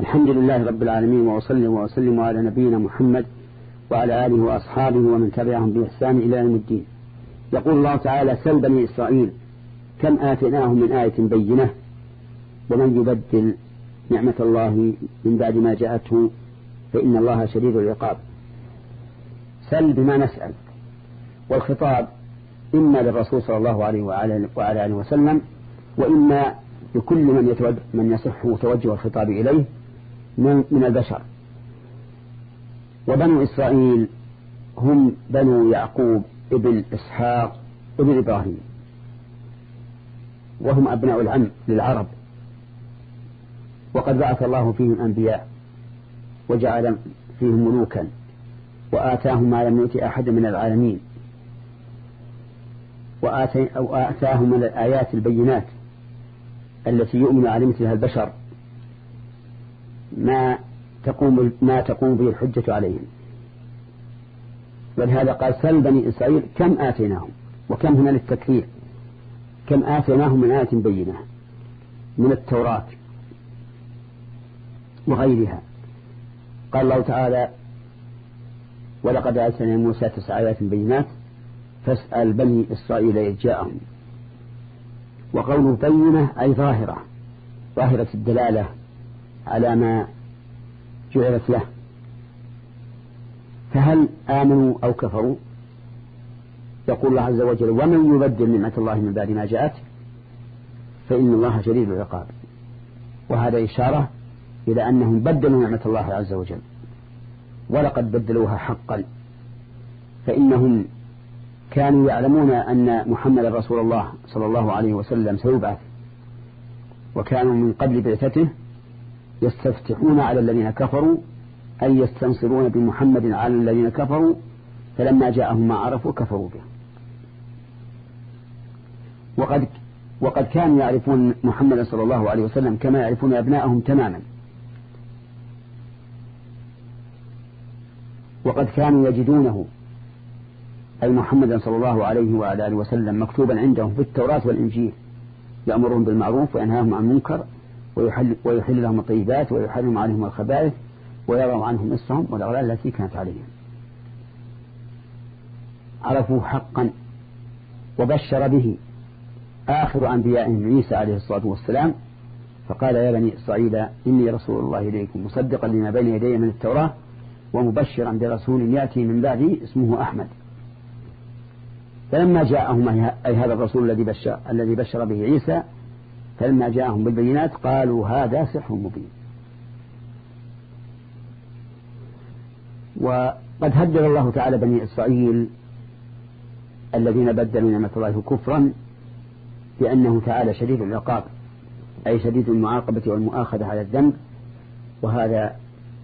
الحمد لله رب العالمين وأصلي وأسلم على نبينا محمد وعلى آله وأصحابه ومن تبعهم بإحسان إلى يوم الدين. يقول الله تعالى سل بني إسرائيل كم آتيناهم من آية بينة؟ ومن يبدل نعمة الله من بعد ما جاءته فإن الله شديد العقاب. سل بما نسأل. والخطاب إما للرسول صلى الله عليه وعلى آله وسلم وإما لكل من من يصح توجه الخطاب إليه من, من البشر. وبنو إسرائيل هم بنو يعقوب ابن إسحاق ابن إبراهيم. وهم أبناء العم للعرب. وقد بعث الله فيهم أنبياء وجعل فيهم ملوكا وآتاهم ما لم يؤت أحد من العالمين. وآتي أو آتاهم من الآيات البينات التي يؤمن على مثلها البشر. ما تقوم ما تقوم به الحجة عليهم. ولهذا قال سل بني إسرائيل كم آتيناهم وكم هنا للتكثير كم آتيناهم من آية بينة من التوراة وغيرها. قال الله تعالى ولقد آتينا موسى تسع آيات بينات فاسأل بني إسرائيل إذ جاءهم. وقول بينة أي ظاهرة ظاهرة الدلالة على ما جعلت له. فهل آمنوا أو كفروا؟ يقول الله عز وجل ومن يبدل نعمة الله من بعد ما جاءت فإن الله شديد العقاب. وهذا إشارة إلى أنهم بدلوا نعمة الله عز وجل ولقد بدلوها حقا. فإنهم كانوا يعلمون أن محمد رسول الله صلى الله عليه وسلم سيبعث وكانوا من قبل بعثته يستفتحون على الذين كفروا أي يستنصرون بمحمد على الذين كفروا فلما جاءهم ما عرفوا كفروا به وقد وقد كانوا يعرفون محمدا صلى الله عليه وسلم كما يعرفون أبنائهم تماما. وقد كانوا يجدونه أي محمدا صلى الله عليه وعلى آله وسلم مكتوبا عندهم في التوراة والإنجيل يأمرهم بالمعروف وينهاهم عن المنكر ويحل, ويحل لهم الطيبات ويحرم عليهم الخبائث ويضع عنهم نصهم والأغلال التي كانت عليهم. عرفوا حقا وبشر به آخر أنبيائهم عيسى عليه الصلاة والسلام فقال يا بني إسرائيل إني رسول الله إليكم مصدقا لما بين يدي من التوراة ومبشرا برسول يأتي من بعدي اسمه أحمد. فلما جاءهم أي هذا الرسول الذي بشر, الذي بشر به عيسى فلما جاءهم بالبينات قالوا هذا سحر مبين. وقد هدد الله تعالى بني إسرائيل الذين بدلوا نعمة الله كفرا بأنه تعالى شديد العقاب أي شديد المعاقبة والمؤاخذة على الذنب وهذا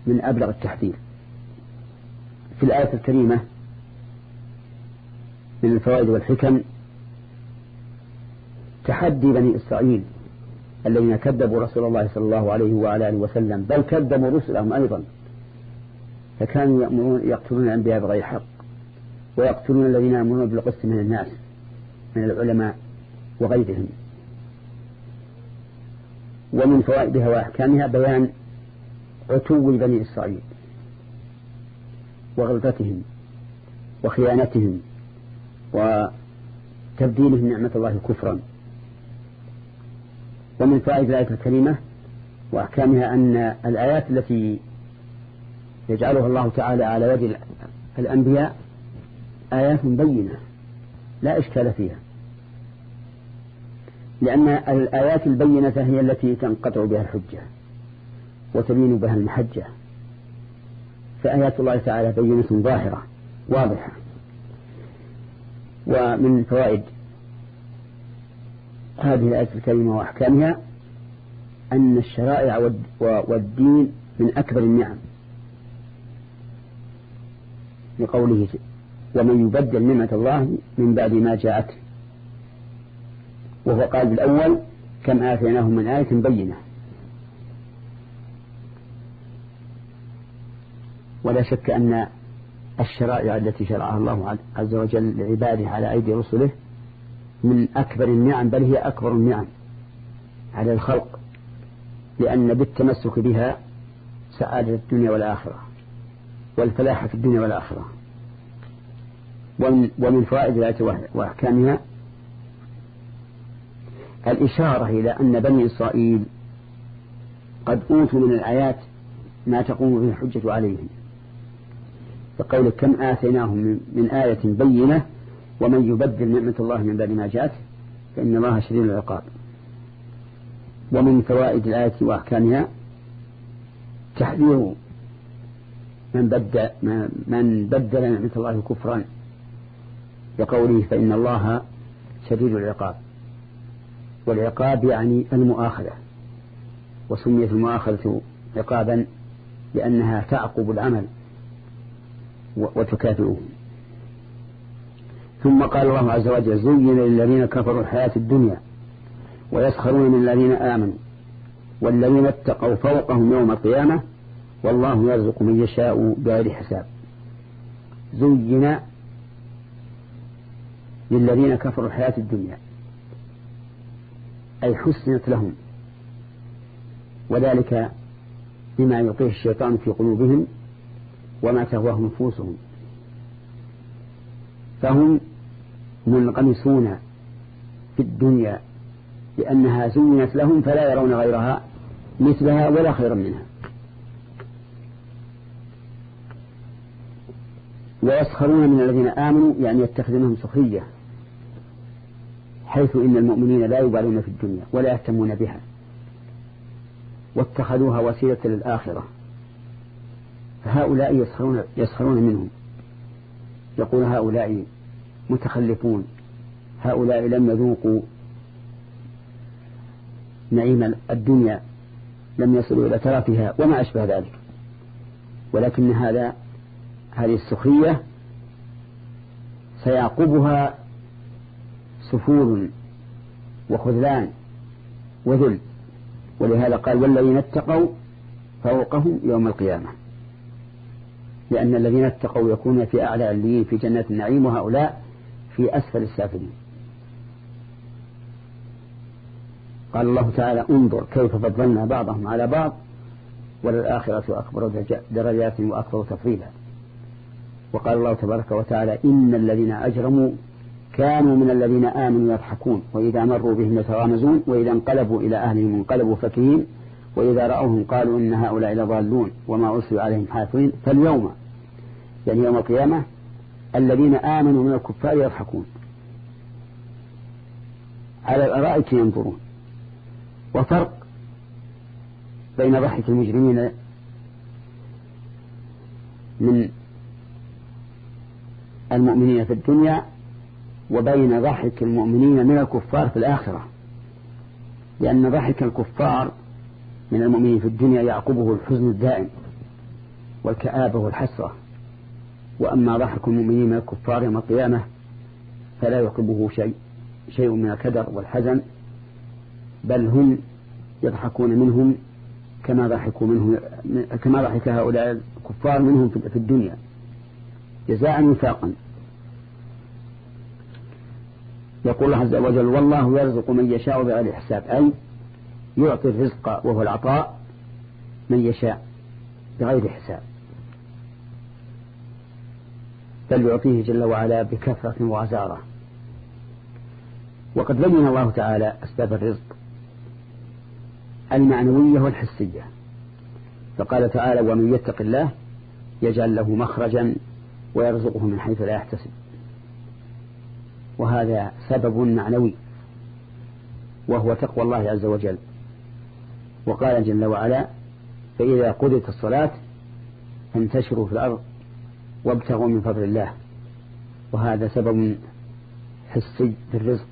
من أبلغ التحذير. في الآية الكريمة من الفوائد والحكم تحدي بني إسرائيل الذين كذبوا رسول الله صلى الله عليه وعلى آله وسلم بل كذبوا رسلهم أيضا. فكانوا يأمرون يقتلون الأنبياء بغير حق ويقتلون الذين يأمرون بالقسط من الناس من العلماء وغيرهم. ومن فوائدها وأحكامها بيان عتو بني إسرائيل وغلطتهم وخيانتهم وتبديلهم نعمة الله كفرا. ومن فائدة الآية الكريمة وأحكامها أن الآيات التي يجعلها الله تعالى على يد الأنبياء آيات بينة لا إشكال فيها. لأن الآيات البينة هي التي تنقطع بها الحجة وتبين بها المحجة. فآيات الله تعالى بينة ظاهرة واضحة. ومن فوائد هذه الآية الكريمة وأحكامها أن الشرائع والدين من أكبر النعم. لقوله ومن يبدل نعمة الله من بعد ما جاءته. وهو قال بالأول كم آتيناهم من آية بينة. ولا شك أن الشرائع التي شرعها الله عز وجل لعباده على أيدي رسله من أكبر النعم بل هي أكبر النعم على الخلق لأن بالتمسك بها سعادة الدنيا والآخرة والفلاح في الدنيا والآخرة ومن فوائد الآية وأحكامها الإشارة إلى أن بني إسرائيل قد أوتوا من الآيات ما تقوم به الحجة عليهم فقول كم آتيناهم من آية بينة ومن يبدل نعمة الله من بعد ما جاءت فإن الله شديد العقاب. ومن فوائد الآية وأحكامها تحذير من بدل من بدل نعمة الله كفرا. بقوله فإن الله شديد العقاب. والعقاب يعني المؤاخذة. وسميت المؤاخذة عقابا لأنها تعقب العمل وتكافئه. ثم قال الله عز وجل زين للذين كفروا الحياة الدنيا ويسخرون من الذين آمنوا والذين اتقوا فوقهم يوم القيامة والله يرزق من يشاء بغير حساب. زين للذين كفروا الحياة الدنيا. أي حسنت لهم. وذلك بما يلقيه الشيطان في قلوبهم وما تهواه نفوسهم. فهم منغمسون في الدنيا لأنها زينت لهم فلا يرون غيرها مثلها ولا خيرا منها. ويسخرون من الذين آمنوا يعني يتخذونهم سخرية حيث إن المؤمنين لا يبالون في الدنيا ولا يهتمون بها. واتخذوها وسيلة للآخرة. فهؤلاء يسخرون, يسخرون منهم. يقول هؤلاء متخلفون. هؤلاء لم يذوقوا نعيم الدنيا لم يصلوا إلى ترفها وما أشبه ذلك. ولكن هذا هذه السخرية سيعقبها سفور وخذلان وذل. ولهذا قال والذين اتقوا فوقهم يوم القيامة. لأن الذين اتقوا يكون في أعلى الليين في جنات النعيم وهؤلاء في أسفل السافلين. قال الله تعالى انظر كيف فضلنا بعضهم على بعض وللآخرة أكبر درجات وأكبر تفضيلا. وقال الله تبارك وتعالى إن الذين أجرموا كانوا من الذين آمنوا يضحكون وإذا مروا بهم يتغامزون وإذا انقلبوا إلى أهلهم انقلبوا فكهين وإذا رأوهم قالوا إن هؤلاء لضالون وما أرسلوا عليهم حافظين فاليوم يعني يوم القيامة الذين آمنوا من الكفار يضحكون. على الأرائك ينظرون. وفرق بين ضحك المجرمين من المؤمنين في الدنيا وبين ضحك المؤمنين من الكفار في الآخرة. لأن ضحك الكفار من المؤمنين في الدنيا يعقبه الحزن الدائم والكآبة والحسرة وأما ضحك المؤمنين من الكفار يوم القيامة فلا يعقبه شيء شيء من الكدر والحزن بل هم يضحكون منهم كما ضحكوا منه كما ضحك هؤلاء الكفار منهم في الدنيا جزاء وفاقا. يقول الله عز وجل والله يرزق من يشاء بغير حساب أي يعطي الرزق وهو العطاء من يشاء بغير حساب. بل يعطيه جل وعلا بكثرة وعزارة وقد بين الله تعالى أسباب الرزق المعنوية والحسية. فقال تعالى ومن يتق الله يجعل له مخرجا ويرزقه من حيث لا يحتسب. وهذا سبب معنوي وهو تقوى الله عز وجل. وقال جل وعلا فإذا قضت الصلاة فانتشروا في الأرض وابتغوا من فضل الله. وهذا سبب حسي في الرزق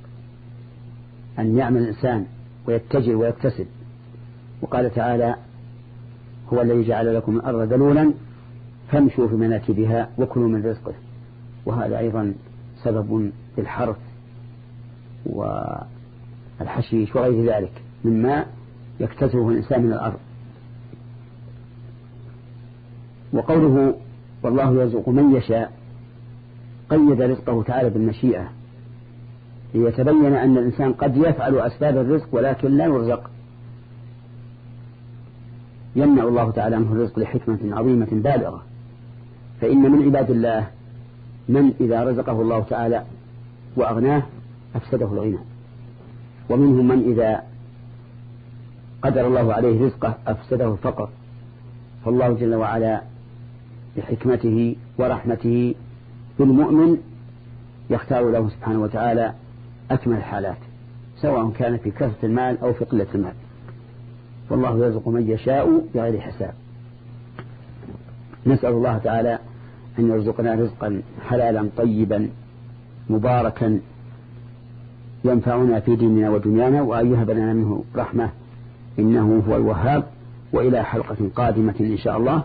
أن يعمل الإنسان ويتجر ويكتسب. وقال تعالى هو الذي جعل لكم الأرض ذلولا فامشوا في مناكبها وكلوا من رزقه. وهذا أيضا سبب في الحرث والحشيش وغير ذلك مما يكتسبه الإنسان من الأرض. وقوله والله يرزق من يشاء. قيد رزقه تعالى بالمشيئة. ليتبين أن الإنسان قد يفعل أسباب الرزق ولكن لا يرزق. يمنع الله تعالى عنه الرزق لحكمة عظيمة بالغة. فإن من عباد الله من إذا رزقه الله تعالى وأغناه أفسده الغنى. ومنهم من إذا قدر الله عليه رزقه أفسده الفقر فالله جل وعلا بحكمته ورحمته بالمؤمن يختار له سبحانه وتعالى أكمل الحالات سواء كان في كثرة المال أو في قلة المال. والله يرزق من يشاء بغير حساب. نسأل الله تعالى أن يرزقنا رزقا حلالا طيبا مباركا ينفعنا في ديننا ودنيانا وأن يهب لنا منه رحمة إنه هو الوهاب وإلى حلقة قادمة إن شاء الله.